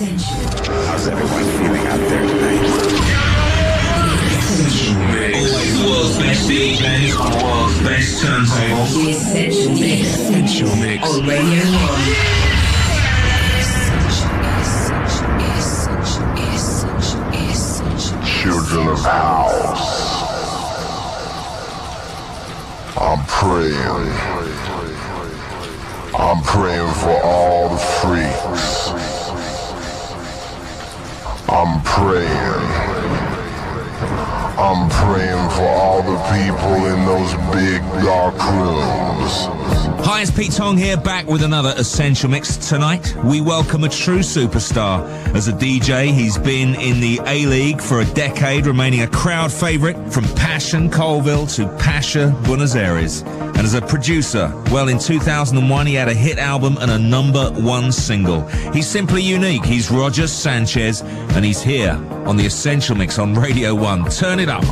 How's everyone feeling out there tonight? The world's best DJs on the world's best turntables. The Essential Mix. Essential Mix. On Radio 1. children of house. I'm praying. I'm praying for all the freaks. I'm praying. I'm praying for all the people in those big dark rooms. Hi, it's Pete Tong here, back with another Essential Mix. Tonight, we welcome a true superstar. As a DJ, he's been in the A League for a decade, remaining a crowd favorite from Passion, Coalville to Pacha, Buenos Aires. And as a producer, well, in 2001, he had a hit album and a number one single. He's simply unique. He's Roger Sanchez, and he's here on the Essential Mix on Radio 1. Turn it up.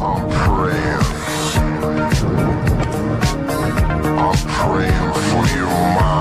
Praying for your mind.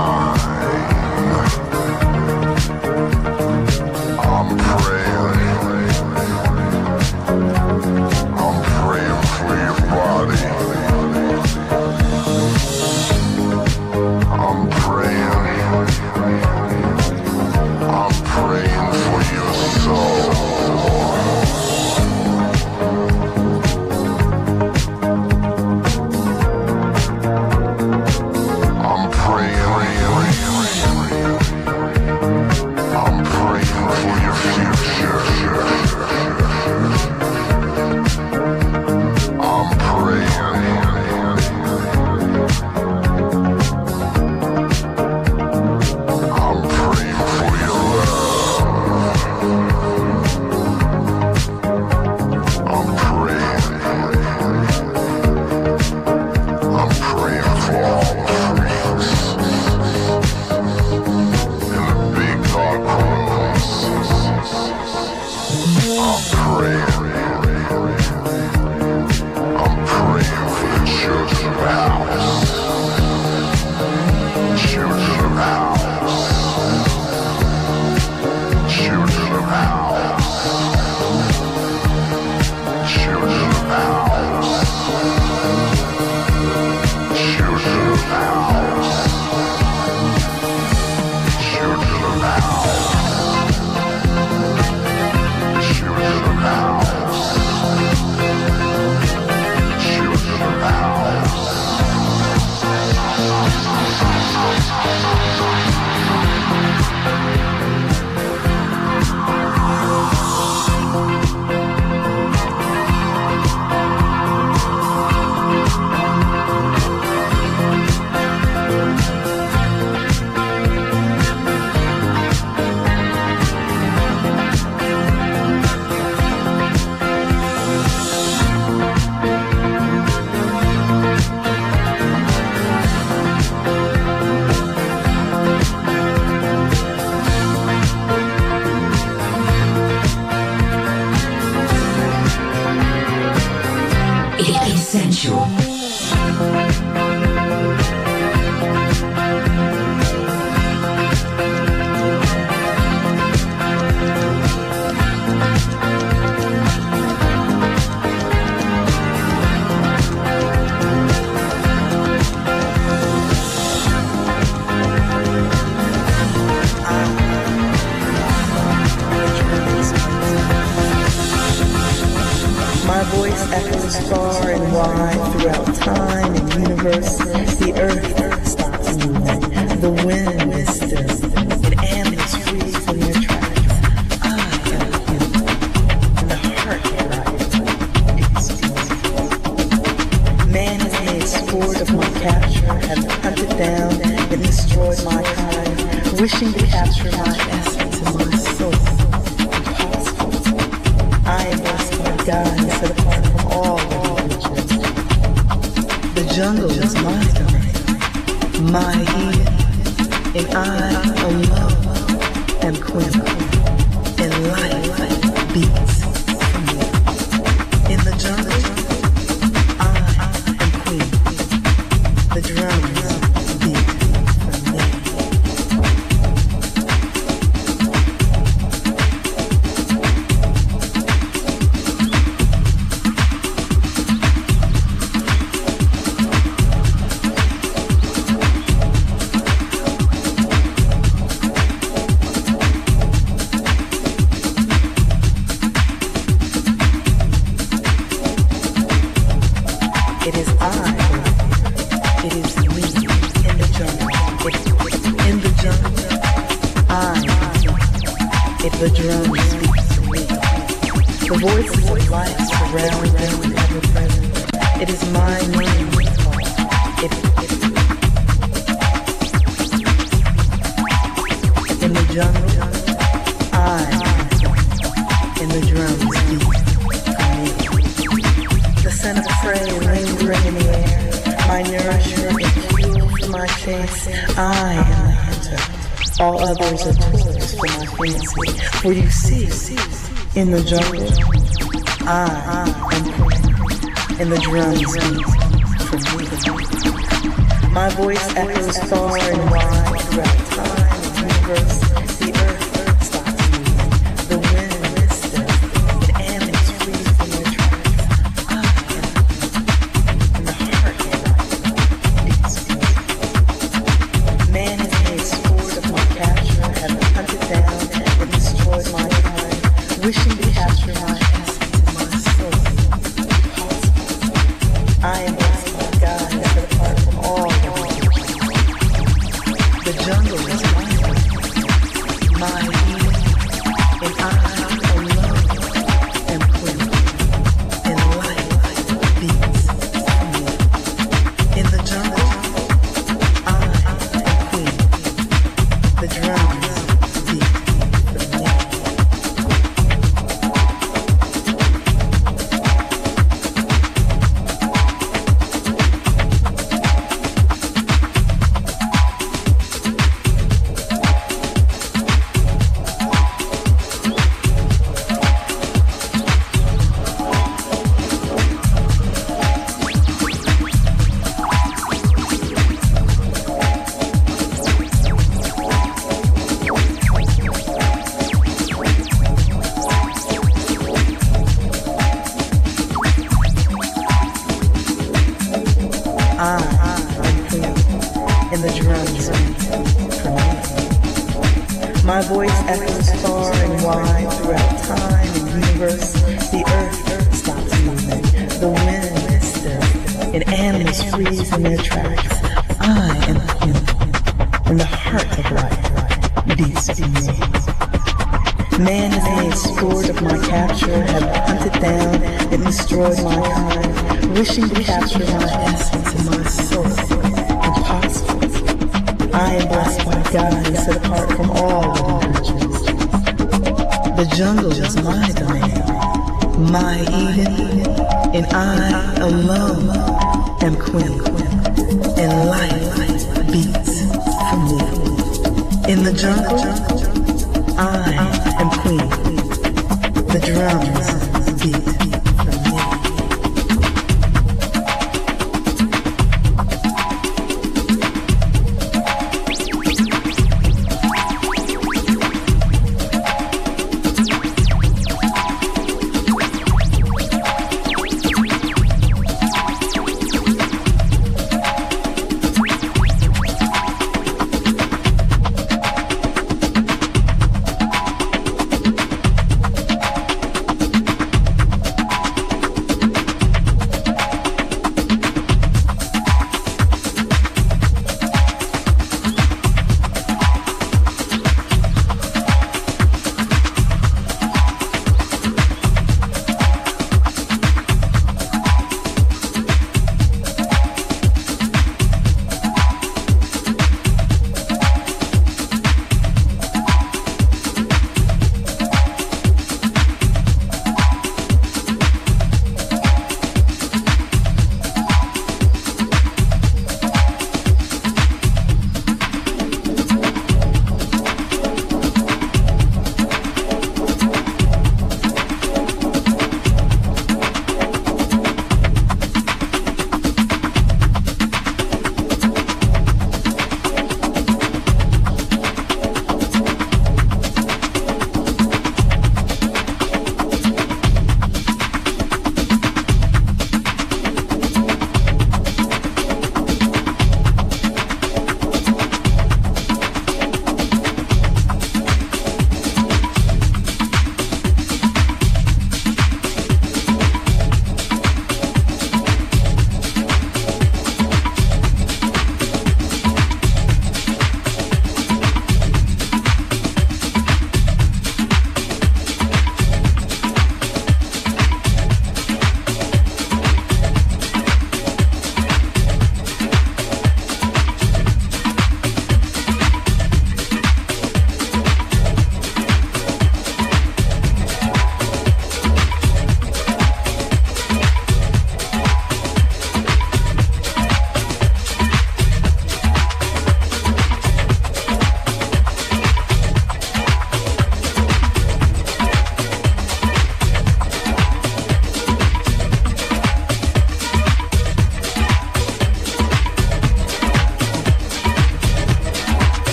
voice echoes far and wide throughout time and universe. The earth stops moving. The wind is still. And animals freeze in their tracks. I am human. In the heart of life beats in me. Man is made sport of my capture, have hunted down and destroyed my kind, wishing to capture my essence.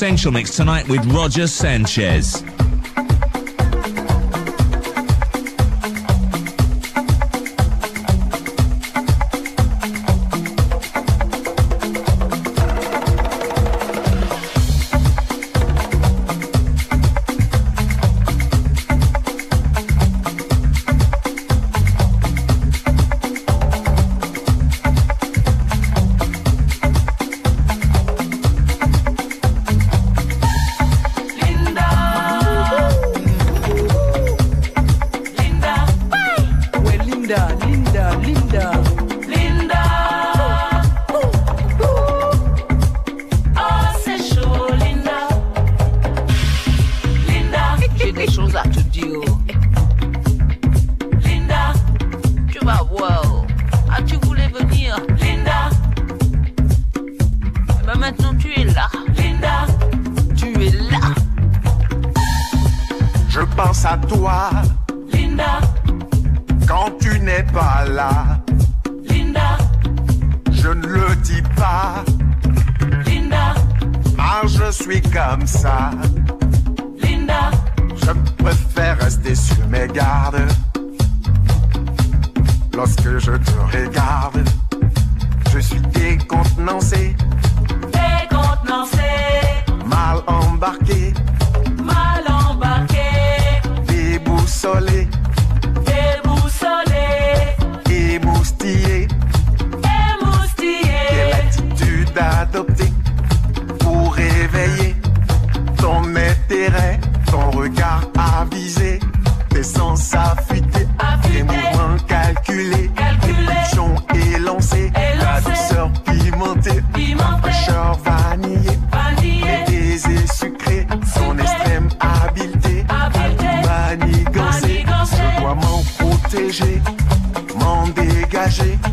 Essential Mix tonight with Roger Sanchez. lorsque je te regarde, je suis décontenancé, décontenancé, mal embarqué. nager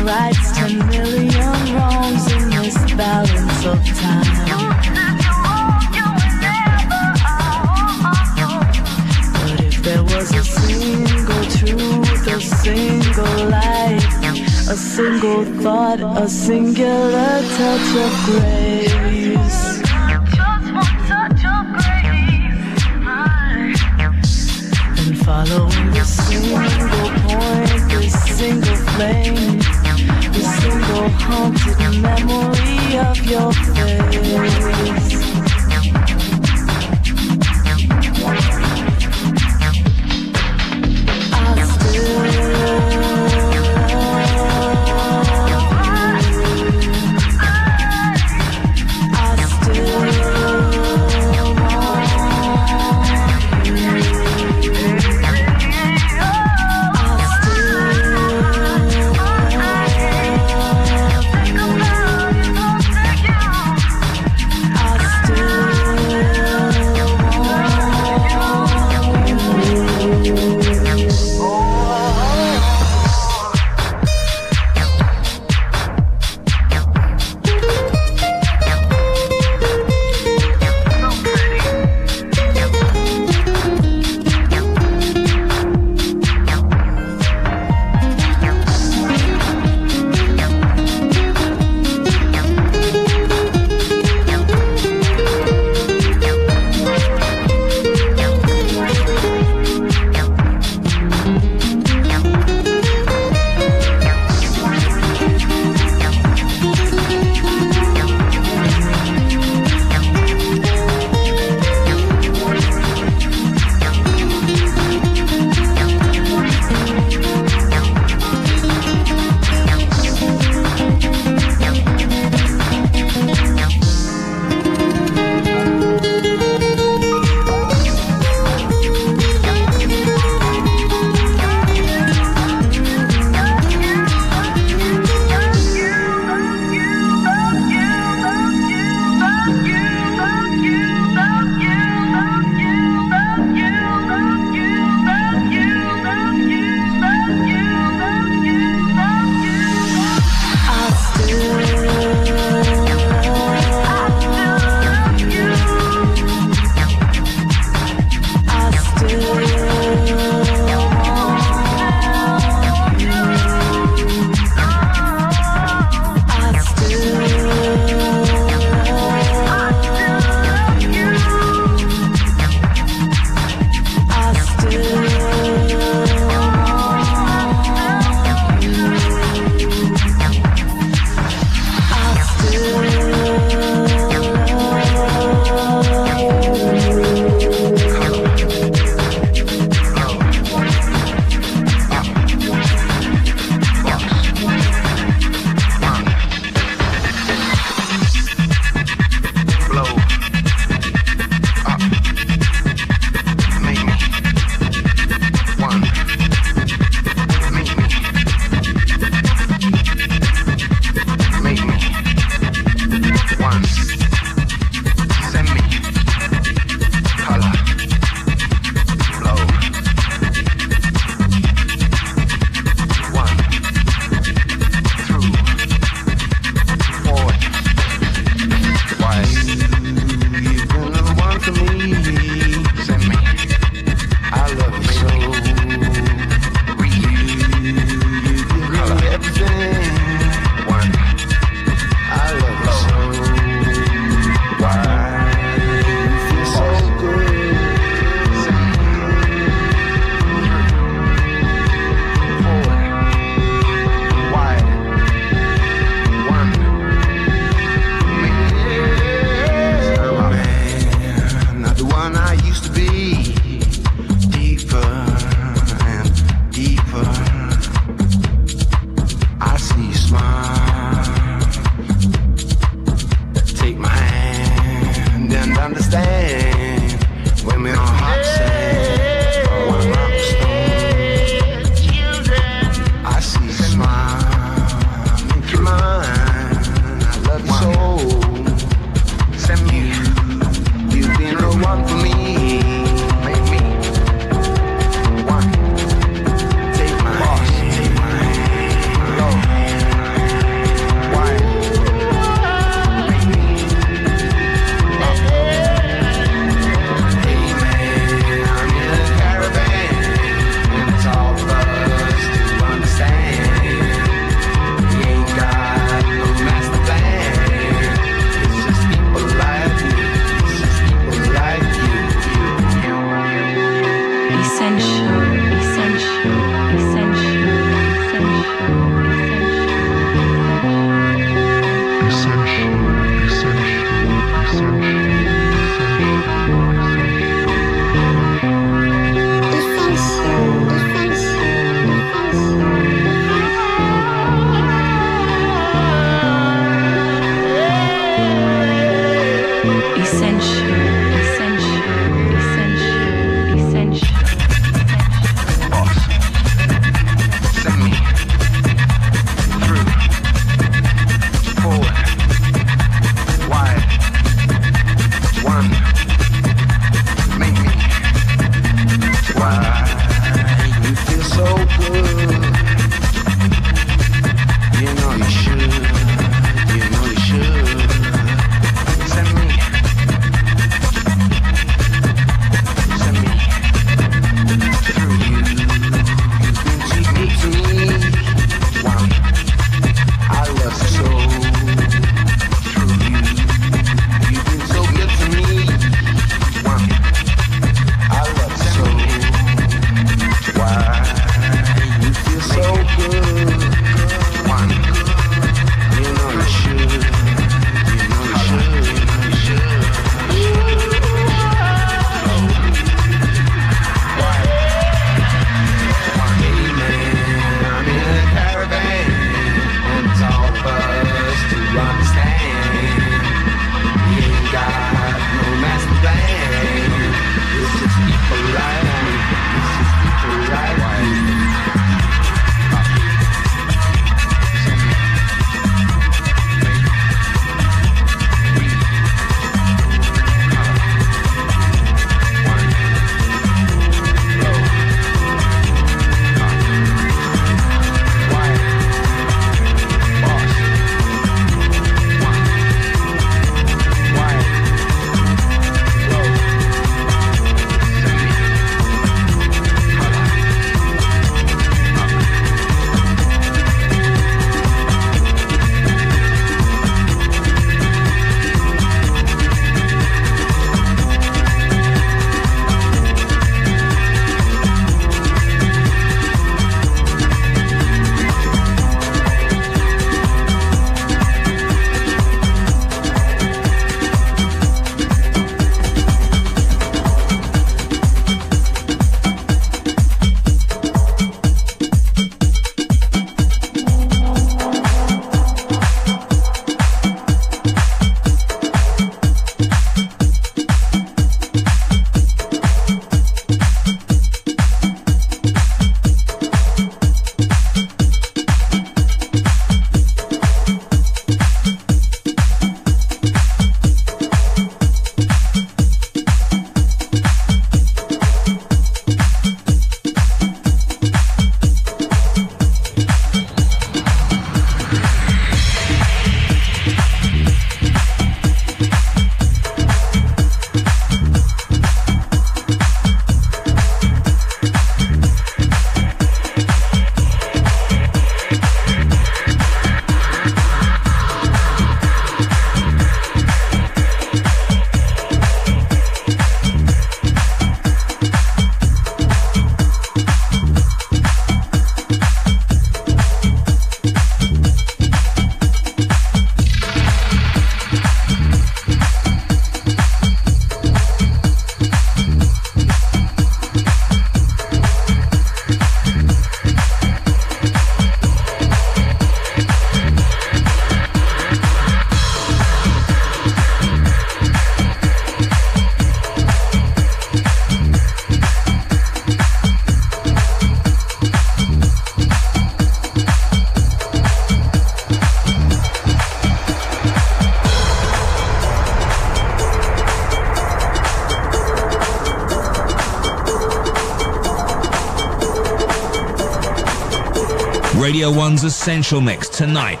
Radio 1's Essential Mix tonight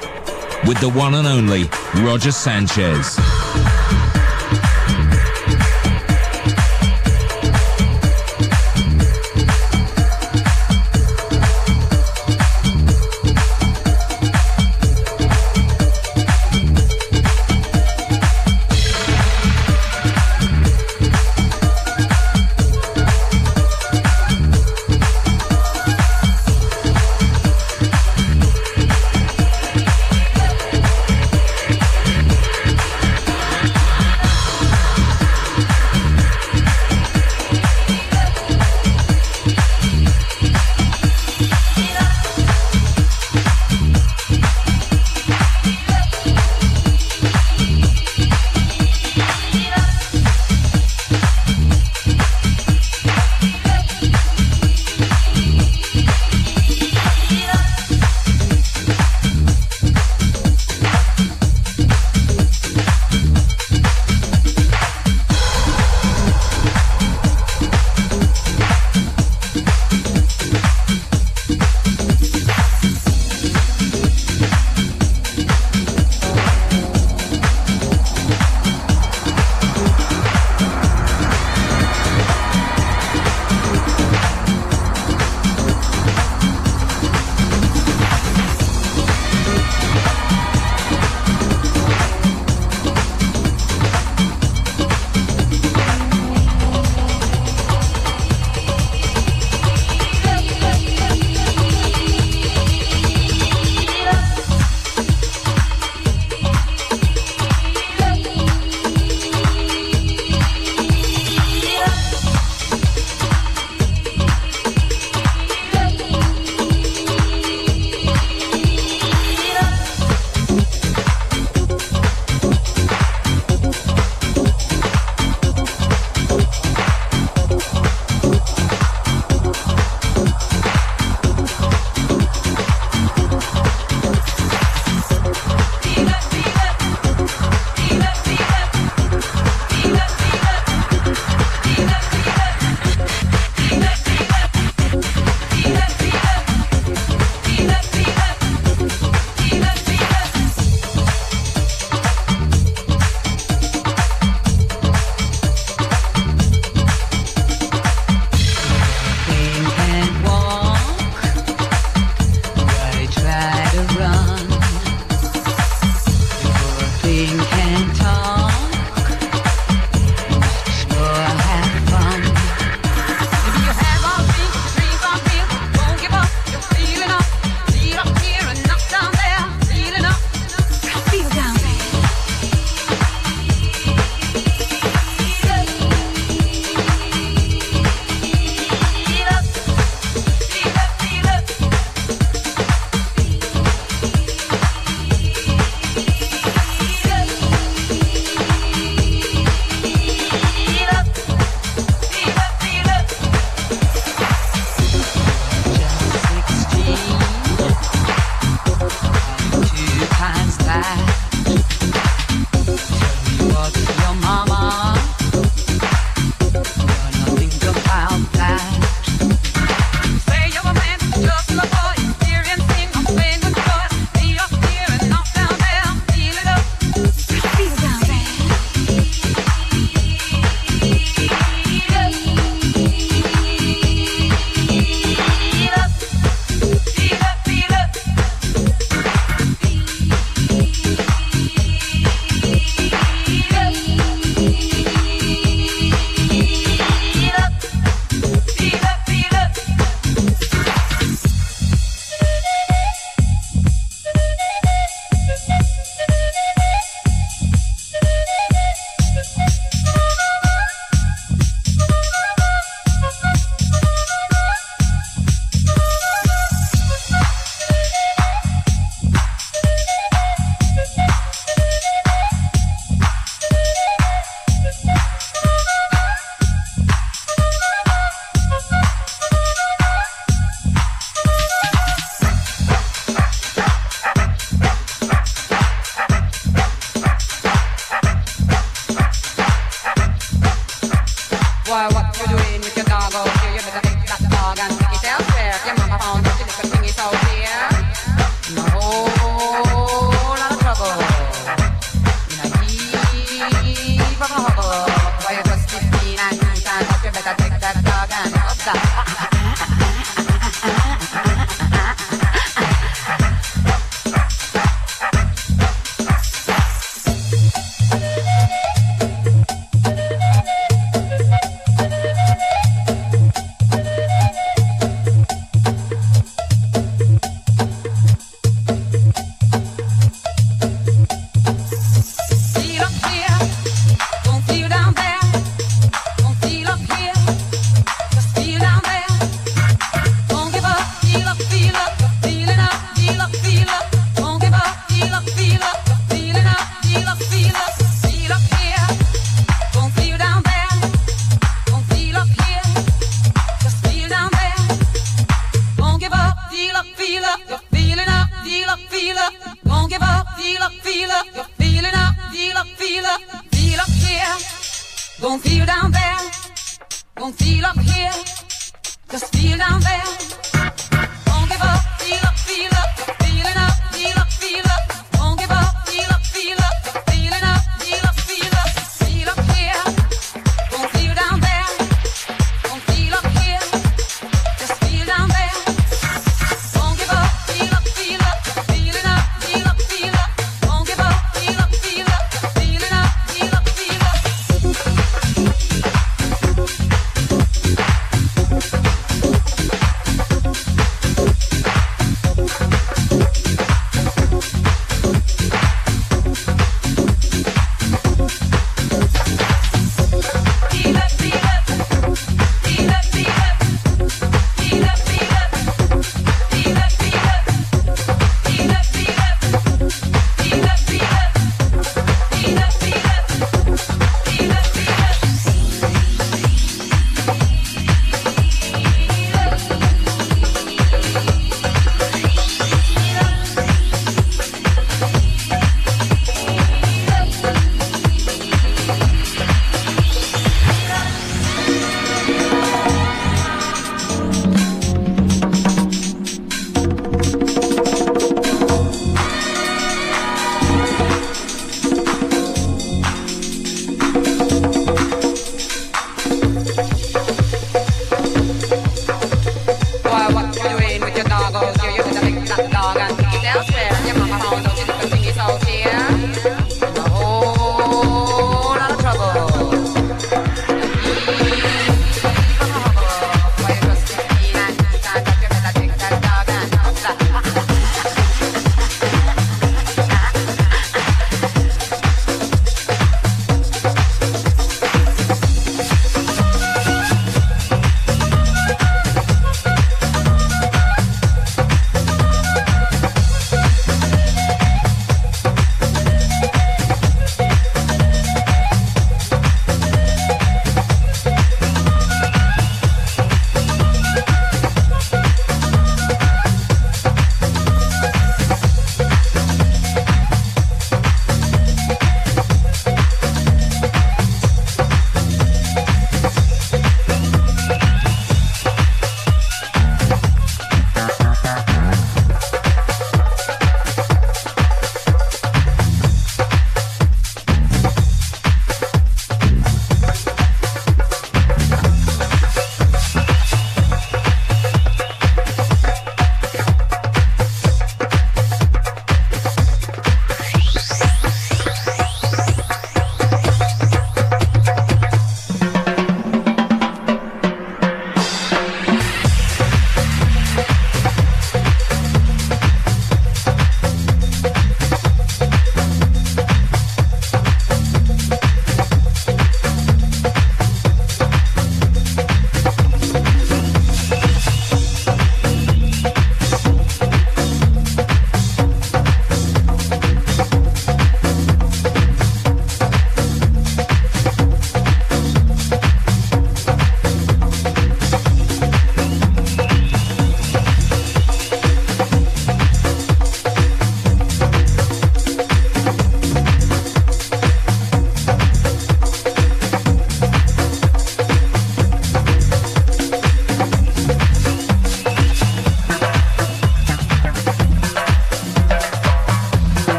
with the one and only Roger Sanchez.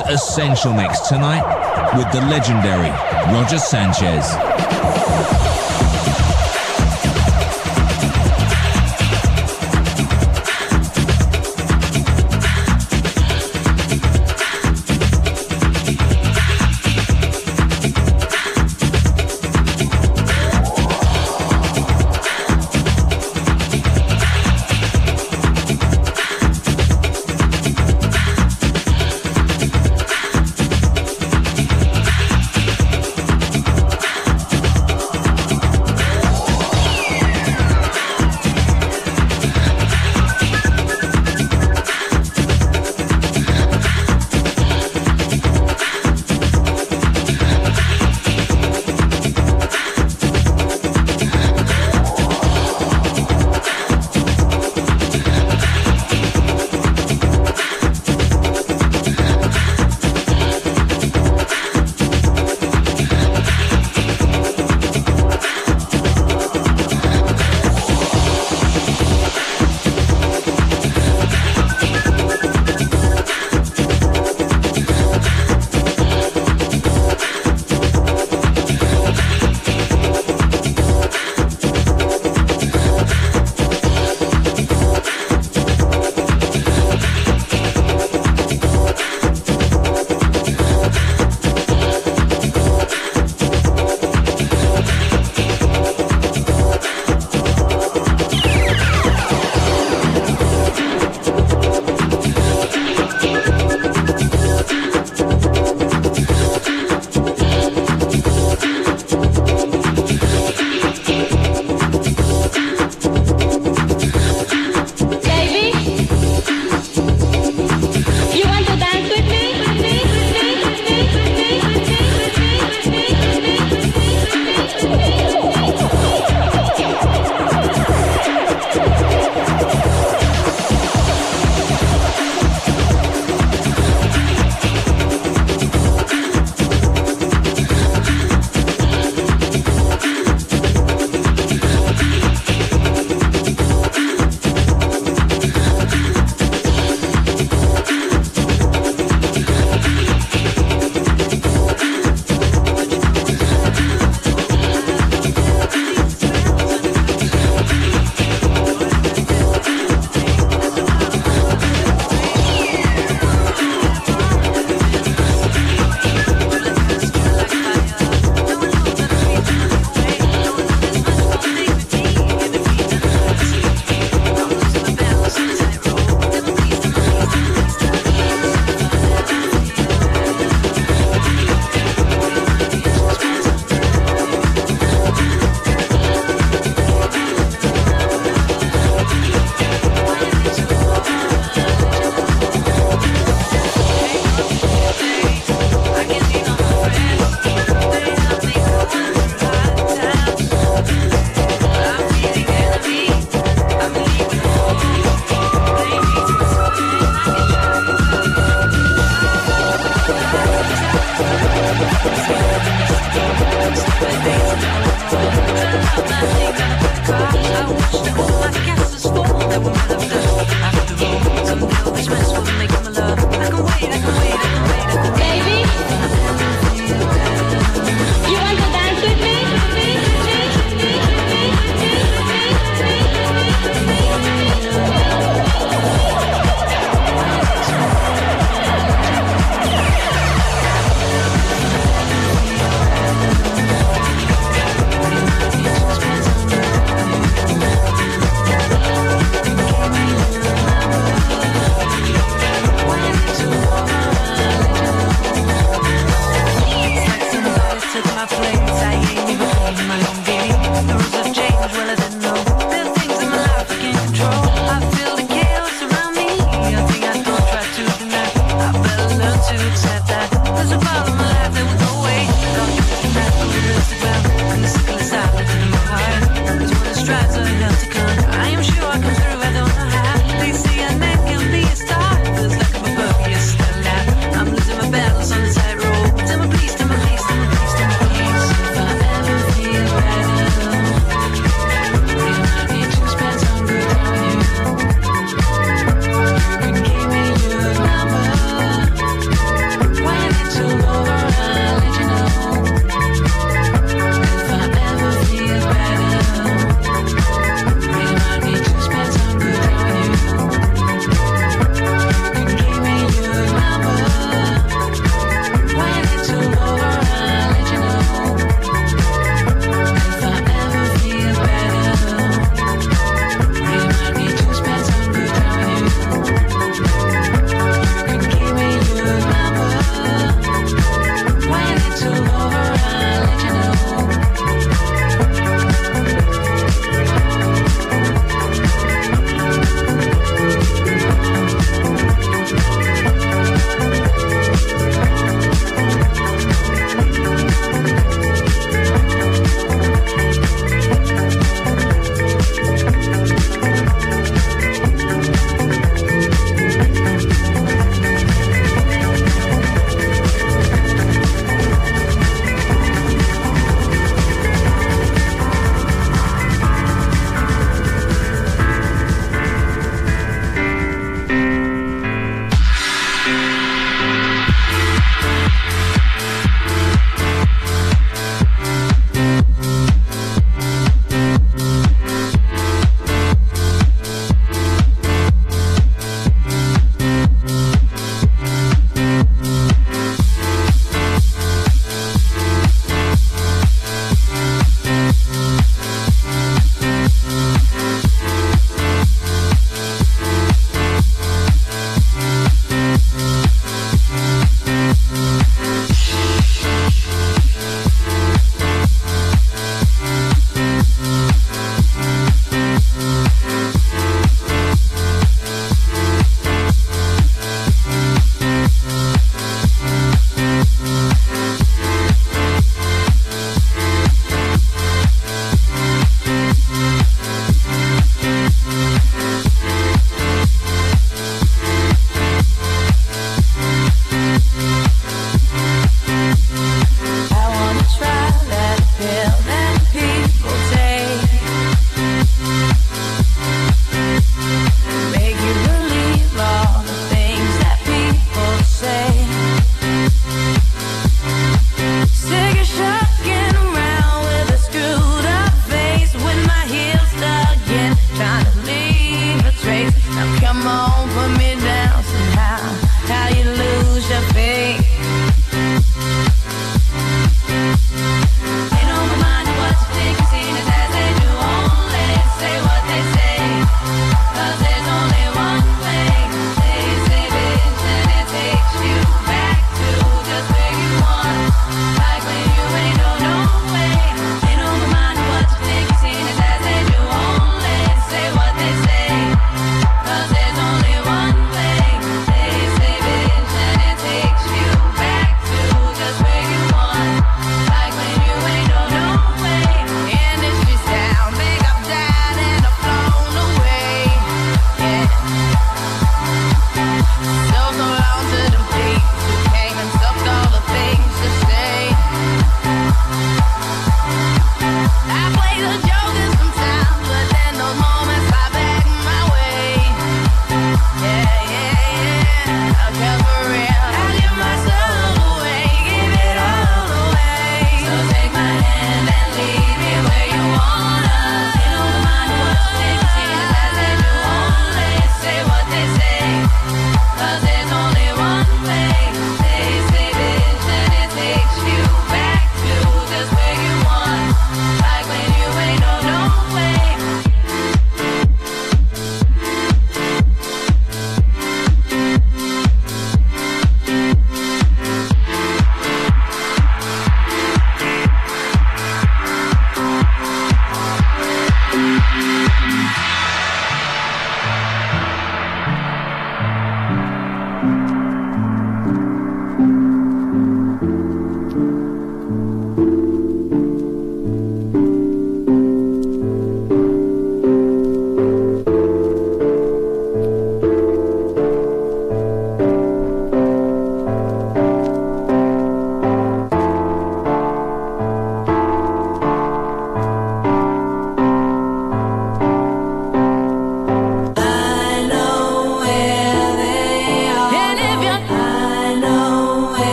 Essential Mix tonight with the legendary Roger Sanchez.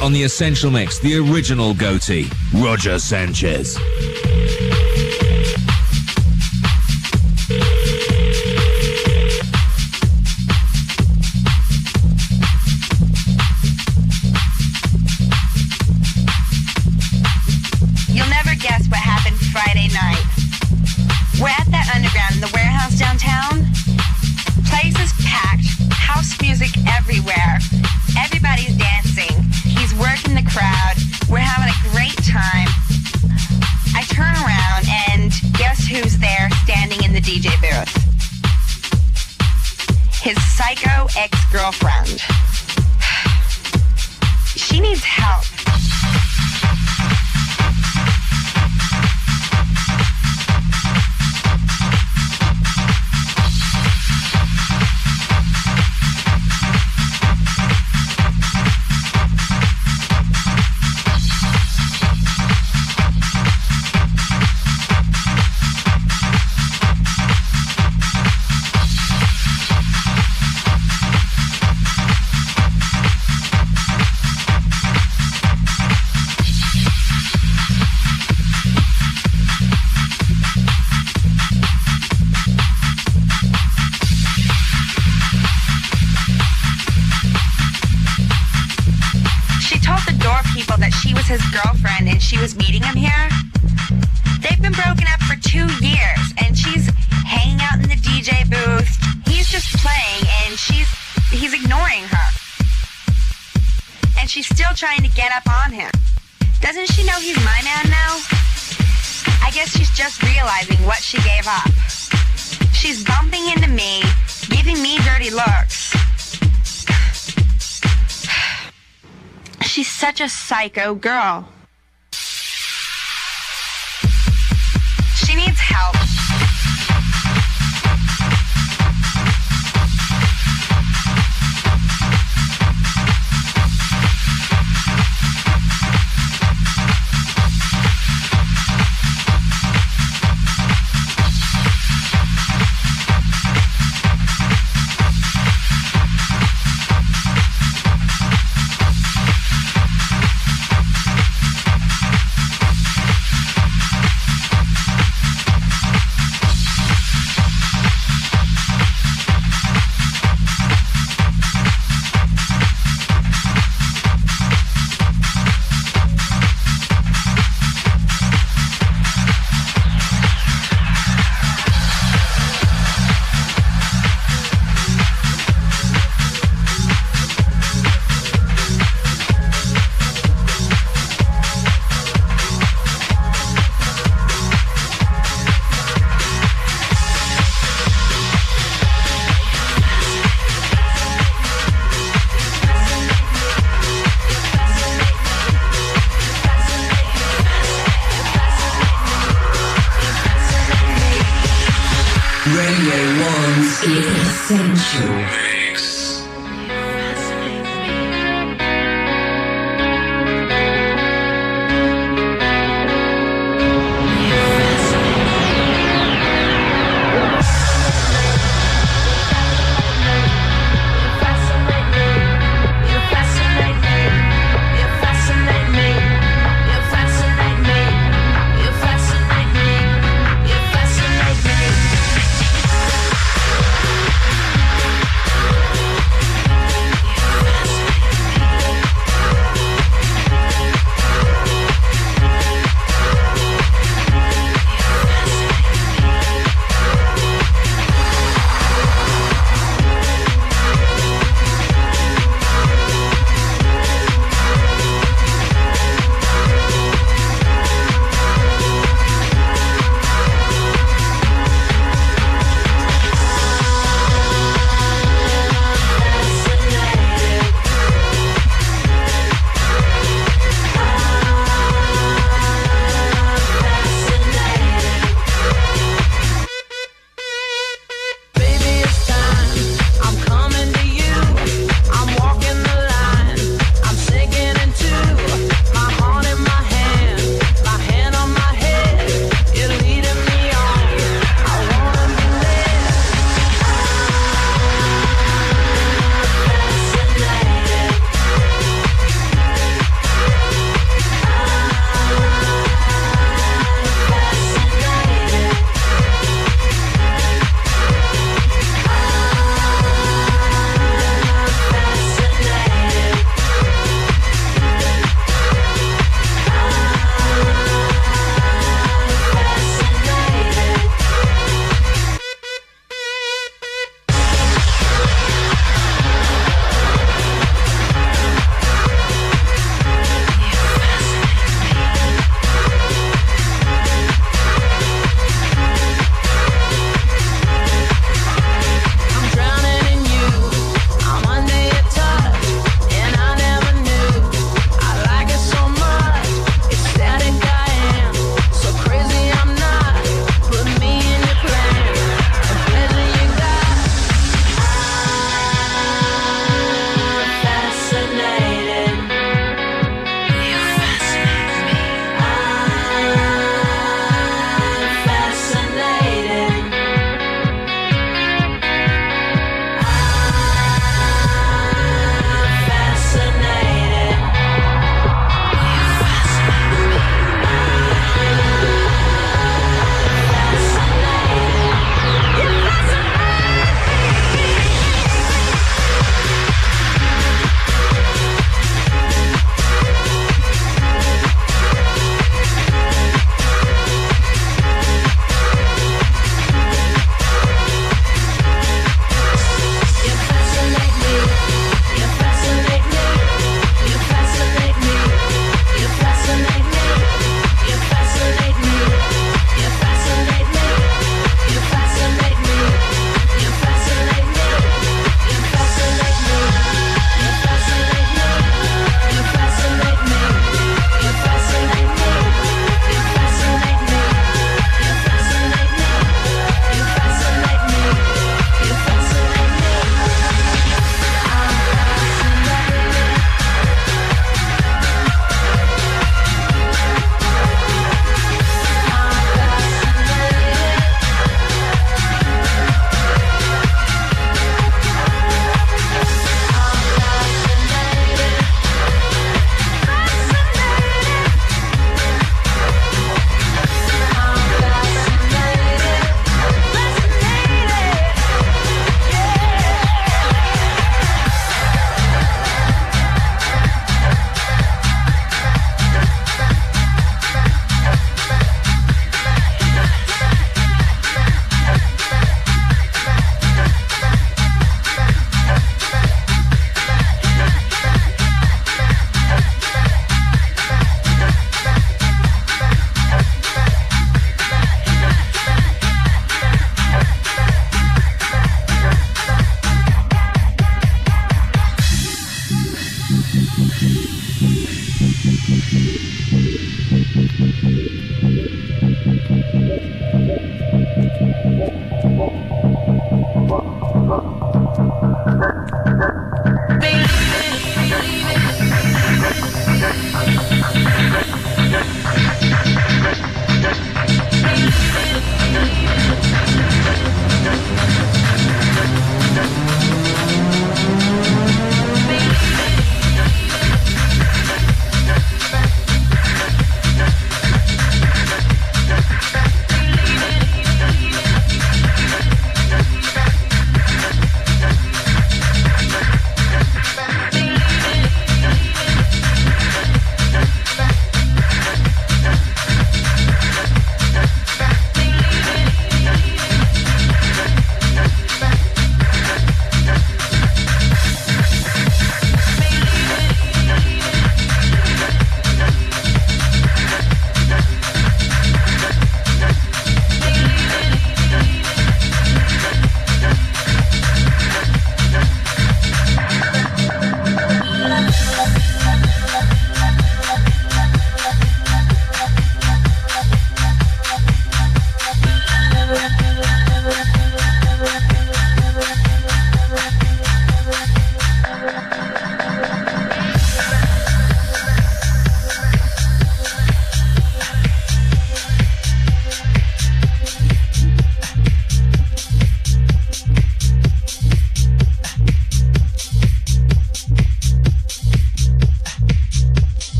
on the Essential Mix, the original goatee, Roger Sanchez. he's ignoring her. And she's still trying to get up on him. Doesn't she know he's my man now? I guess she's just realizing what she gave up. She's bumping into me, giving me dirty looks. she's such a psycho girl.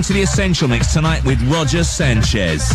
Listening to the Essential Mix tonight with Roger Sanchez.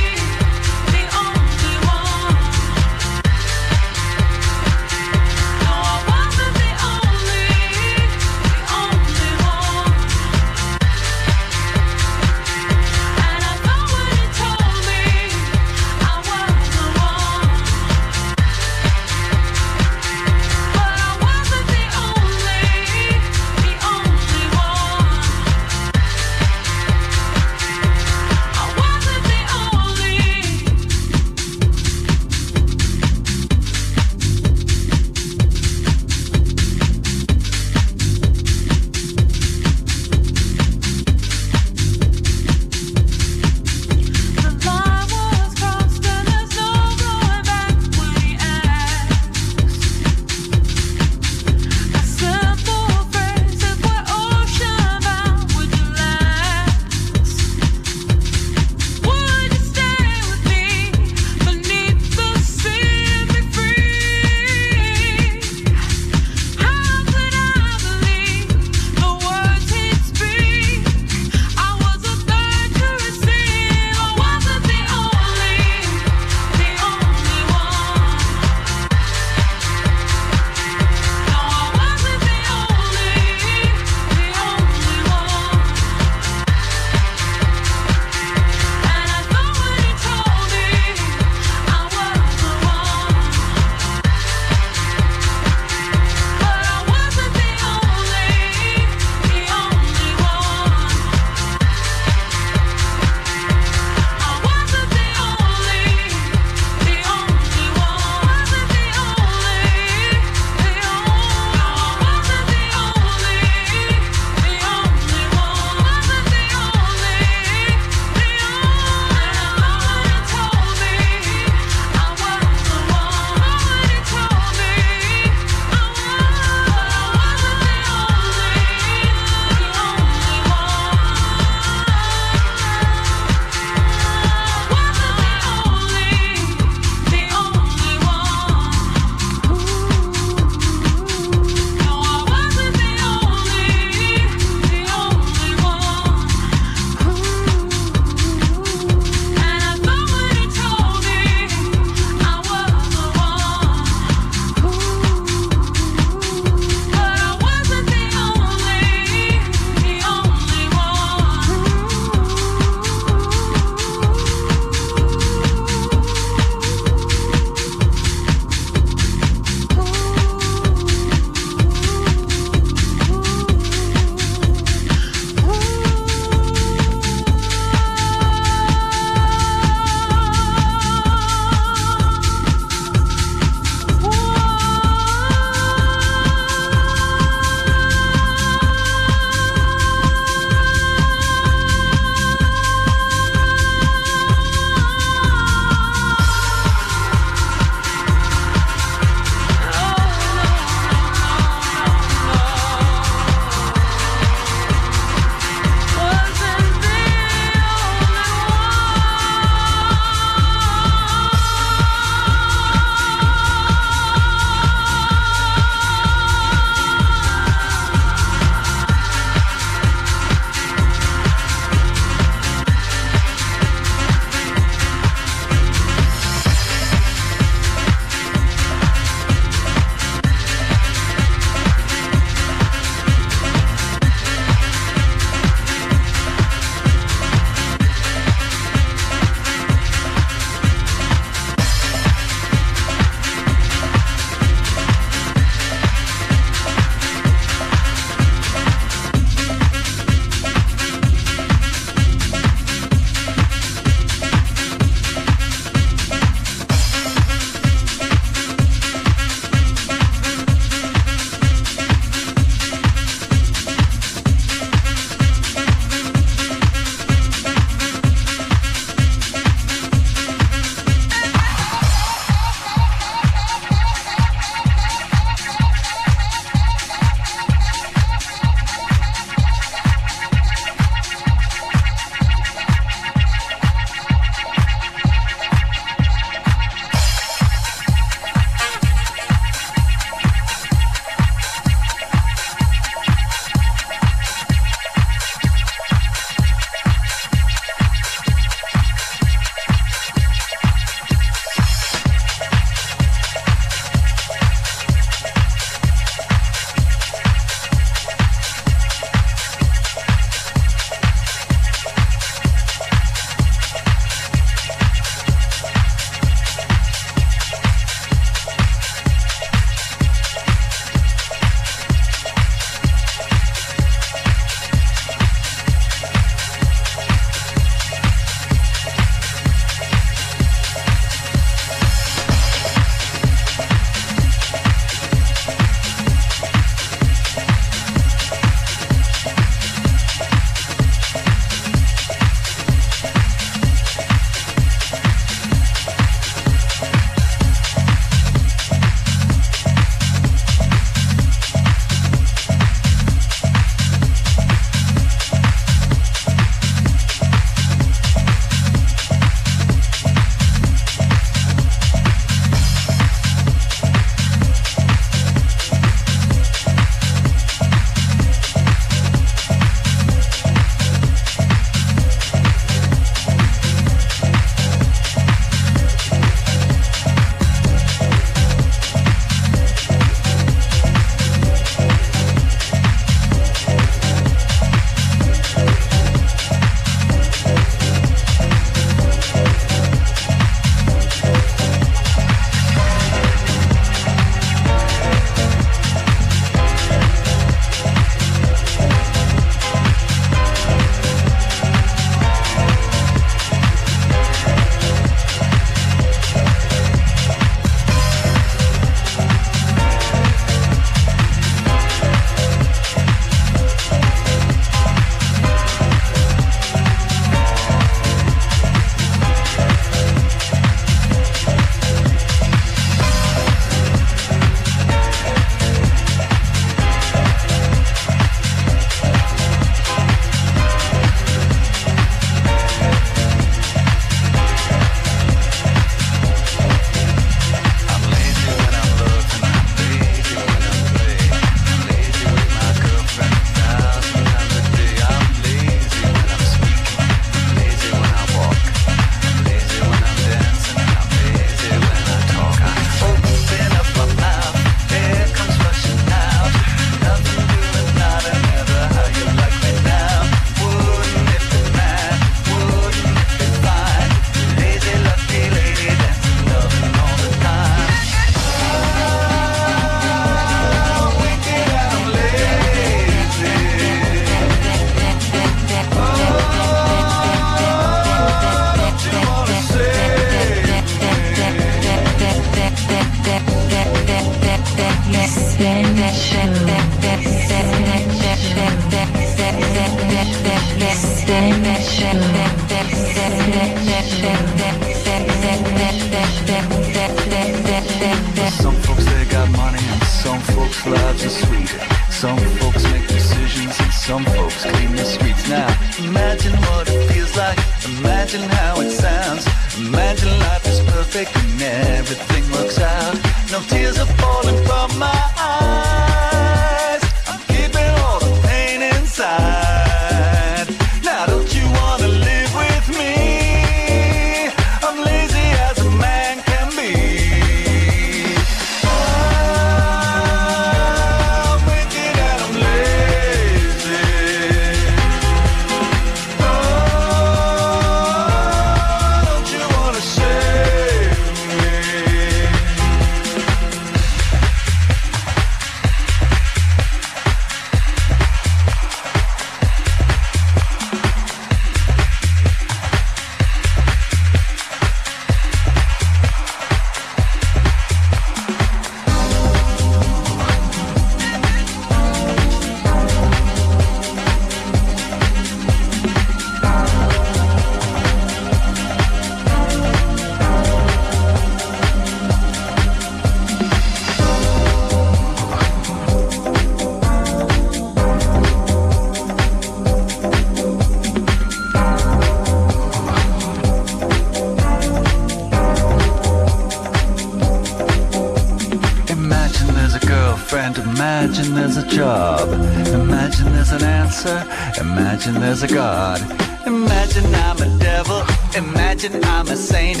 as a god. Imagine I'm a devil, imagine I'm a saint.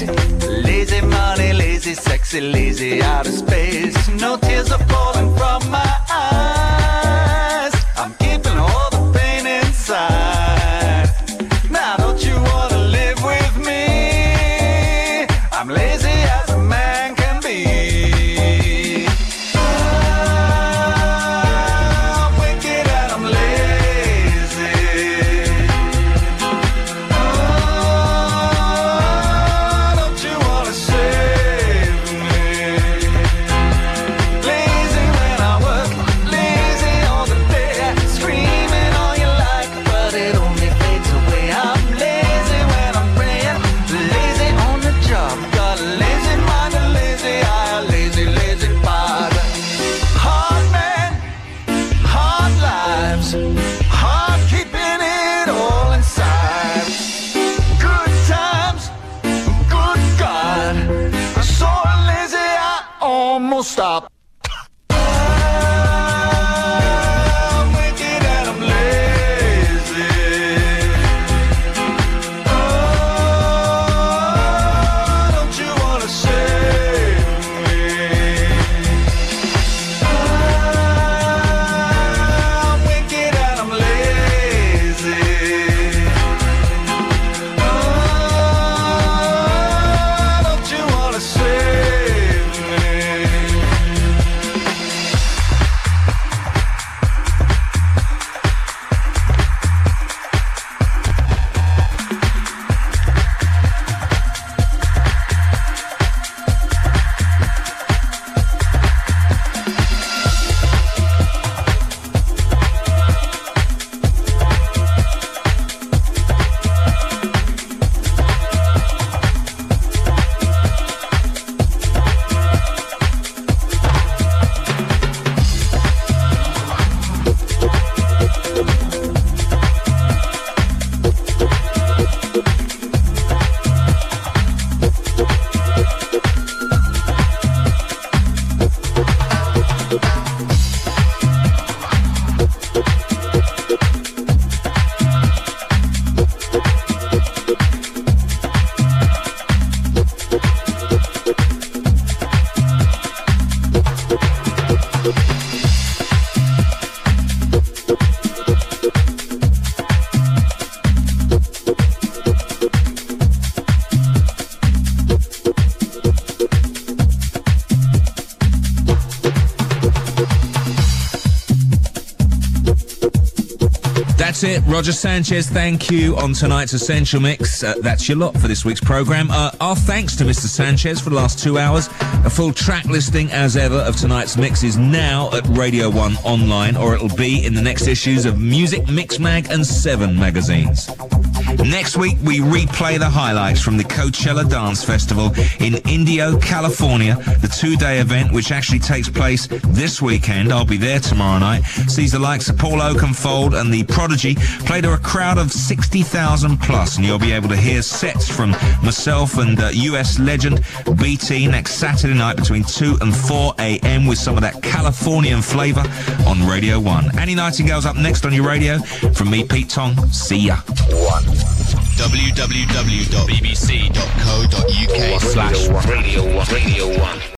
Lazy money, lazy, sexy, lazy out of space. No tears are falling from my Roger Sanchez, thank you on tonight's Essential Mix. Uh, that's your lot for this week's programme. Uh, our thanks to Mr. Sanchez for the last two hours. A full track listing, as ever, of tonight's mix is now at Radio 1 online, or it'll be in the next issues of Muzik Mix Mag and Seven magazines. Next week, we replay the highlights from the Coachella Dance Festival in Indio, California. The two-day event, which actually takes place this weekend, I'll be there tomorrow night, sees the likes of Paul Oakenfold and the Prodigy play to a crowd of 60,000 plus, and you'll be able to hear sets from myself and uh, US legend BT next Saturday night between 2 and 4 a.m. with some of that Californian flavour on Radio 1. Annie Nightingale's up next on your radio. From me, Pete Tong. See ya. www.bbc.co.uk slash Radio 1. Radio 1.